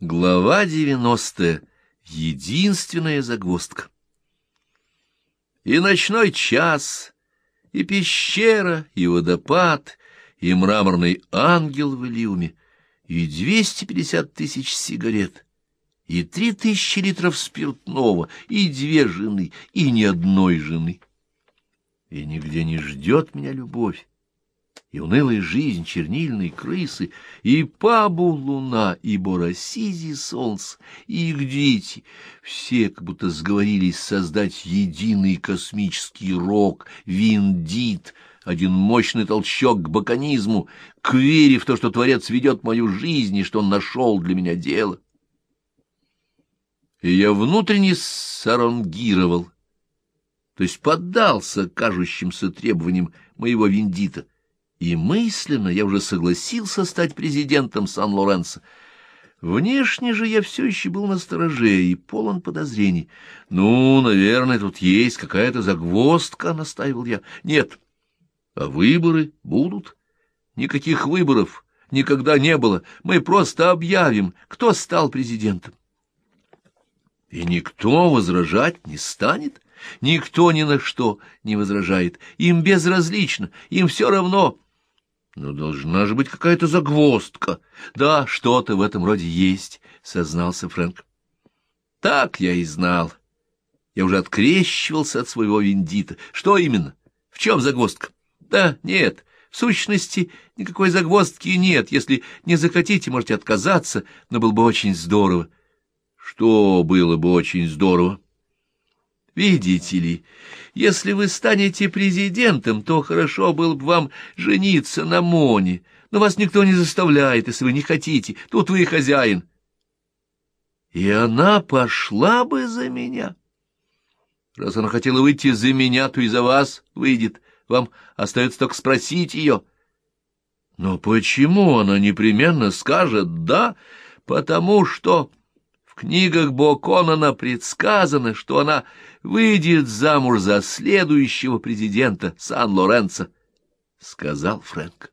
Глава девяностая. Единственная загвоздка. И ночной час, и пещера, и водопад, и мраморный ангел в Илиуме, и двести пятьдесят тысяч сигарет, и три тысячи литров спиртного, и две жены, и ни одной жены. И нигде не ждет меня любовь и унылая жизнь чернильной крысы, и Пабу луна, и Боросизи солнце, и их дети, все как будто сговорились создать единый космический рок, виндит, один мощный толчок к баконизму, к вере в то, что Творец ведет мою жизнь и что он нашел для меня дело. И я внутренне саронгировал, то есть поддался кажущимся требованиям моего виндита — и мысленно я уже согласился стать президентом Сан-Лоренцо. Внешне же я все еще был на стороже и полон подозрений. «Ну, наверное, тут есть какая-то загвоздка», — настаивал я. «Нет. А выборы будут? Никаких выборов никогда не было. Мы просто объявим, кто стал президентом». И никто возражать не станет. Никто ни на что не возражает. Им безразлично, им все равно... Но должна же быть какая-то загвоздка. Да, что-то в этом роде есть, — сознался Фрэнк. Так я и знал. Я уже открещивался от своего виндита. Что именно? В чем загвоздка? Да, нет, в сущности, никакой загвоздки нет. Если не захотите, можете отказаться, но было бы очень здорово. Что было бы очень здорово? Видите ли, если вы станете президентом, то хорошо было бы вам жениться на Моне, но вас никто не заставляет, если вы не хотите, тут вы и хозяин. И она пошла бы за меня. Раз она хотела выйти за меня, то и за вас выйдет. Вам остается только спросить ее. Но почему она непременно скажет «да»? Потому что книгах Боконана предсказано, что она выйдет замуж за следующего президента Сан-Лоренцо, — сказал Фрэнк.